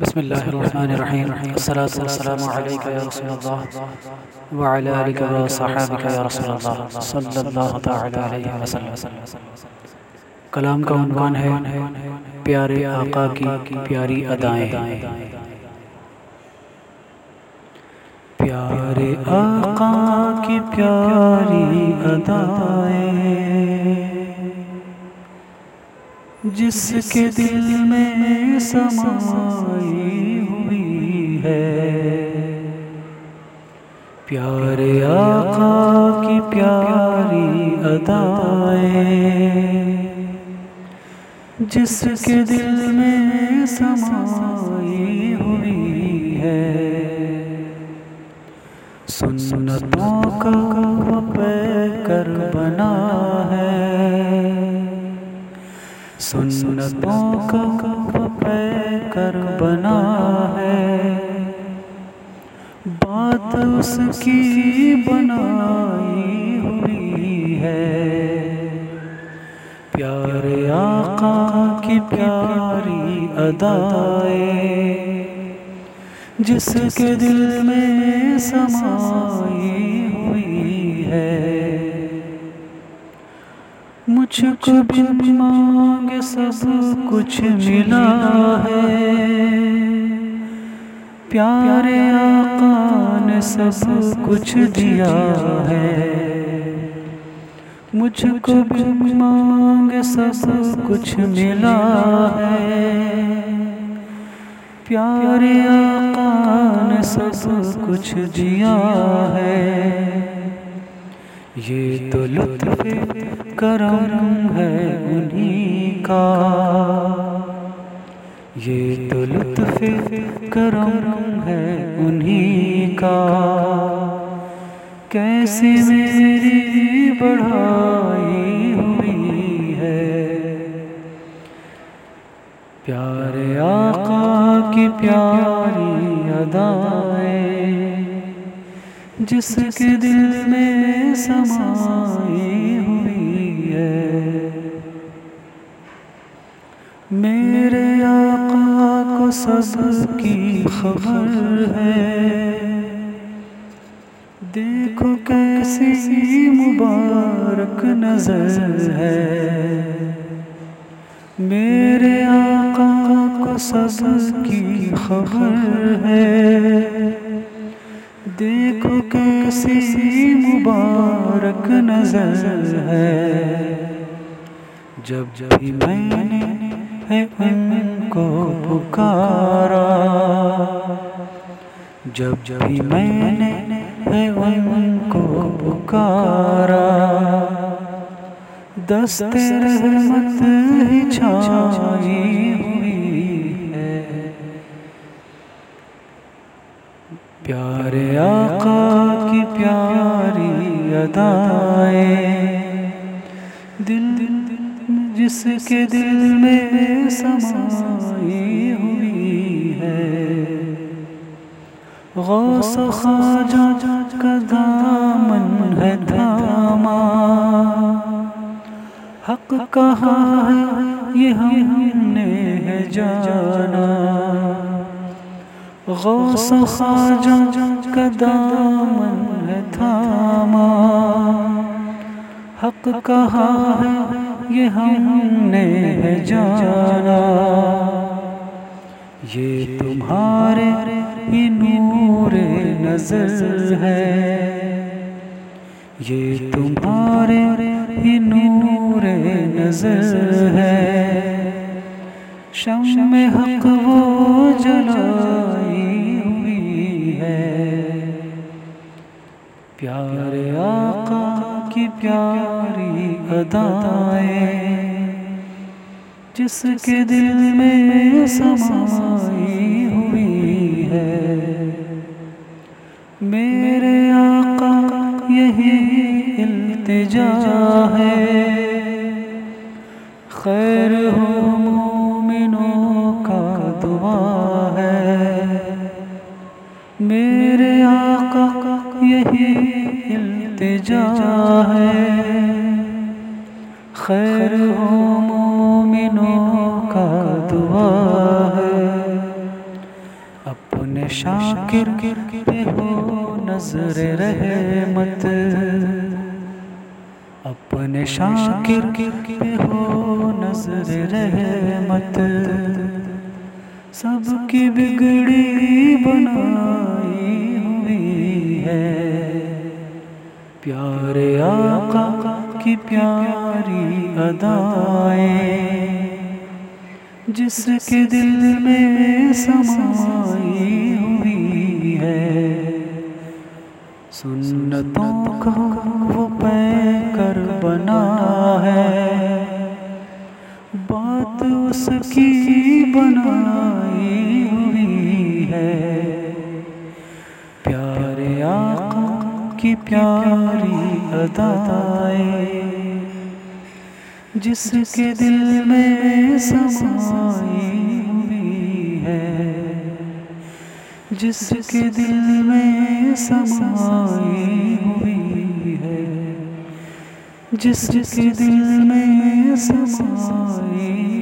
بسم الله الرحمن الرحيم. الصلاة والسلام عليك يا رسول الله وعلى آلك وصحابك يا رسول الله. صلى الله تعالى عليه وسلم. کلام کا عنوان ہے پیارے آقا کی پیاری ادائیں. پیارے آقا کی پیاری ادائیں. جس کے دل میں سمائی ہوئی ہے۔ پیارے آقا کی پیاری ادائیں۔ جس کے دل میں سمائی ہوئی ہے۔ سنتوں کا پہ کر بنا ہے۔ سنتوں کا پہ کر بنا ہے۔ بات اس کی بنائی ہوئی ہے۔ پیارے آقا کی پیاری ادائے۔ جس کے دل میں سمائی مجھ کو بھی مانگ سب کچھ ملا ہے۔ پیارے آقا نے سب کچھ دیا ہے۔ مجھ کو بھی مانگ سب کچھ ملا ہے۔ پیارے آقا نے سب کچھ دیا ہے۔ یہ تو لطف کرم ہے انہی کا۔ یہ تو لطف کرم ہے انہی کا۔ کیسی میری بڑھائی ہوئی ہے۔ پیارے آقا کی پیاری جس کے دل میں سمائی ہوئی ہے۔ میرے آقا کو سب کی خبر ہے۔ دیکھو کیسی مبارک نظر ہے۔ میرے آقا کو سب کی خبر ہے۔ دیکھو کیسی مبارک نظر ہے۔ جب جب میں نے ان کو پکارا، جب جب میں نے ہے ان کو پکارا، دست رحمت ہی چھائی پیارے آقا کی پیاری ادائیں۔ دل جس کے دل میں سمائی ہوئی ہے۔ غوث خواجہ کا دامن ہے دھاما۔ حق کہا ہے، یہ ہم نے ہے جانا۔ غوث خواجہ کا دامن ہے تھاما۔ حق کہا ہے، یہ ہم نے ہے جانا۔ یہ تمہارے ہی نور نظر ہے۔ یہ تمہارے ہی نور نظر ہے۔ شم حق وہ جلائی پیارے آقا کی پیاری ادائیں۔ جس کے دل میں سمائی ہوئی ہے۔ میرے آقا، یہی التجا ہے۔ خیر ہو ہے۔ خیر ہو مومنوں کا دعا ہے۔ اپنے شاکر پہ ہو نظر رحمت۔ اپنے شاکر پہ ہو نظر رحمت۔ سب کی بگڑی بنائی ہوئی ہے۔ پیارے آقا کی پیاری ادائیں جس کے دل میں سمائی ہوئی ہے۔ سنتوں کا وہ پہ کر بنا ہے۔ بات اس کی بنائی ہوئی ہے۔ پیارے آقا کی پیاری ادائیں جس کے دل میں سمائی ہوئی ہے۔ جس کے دل میں سمائی ہوئی ہے۔ جس کے دل میں سمائی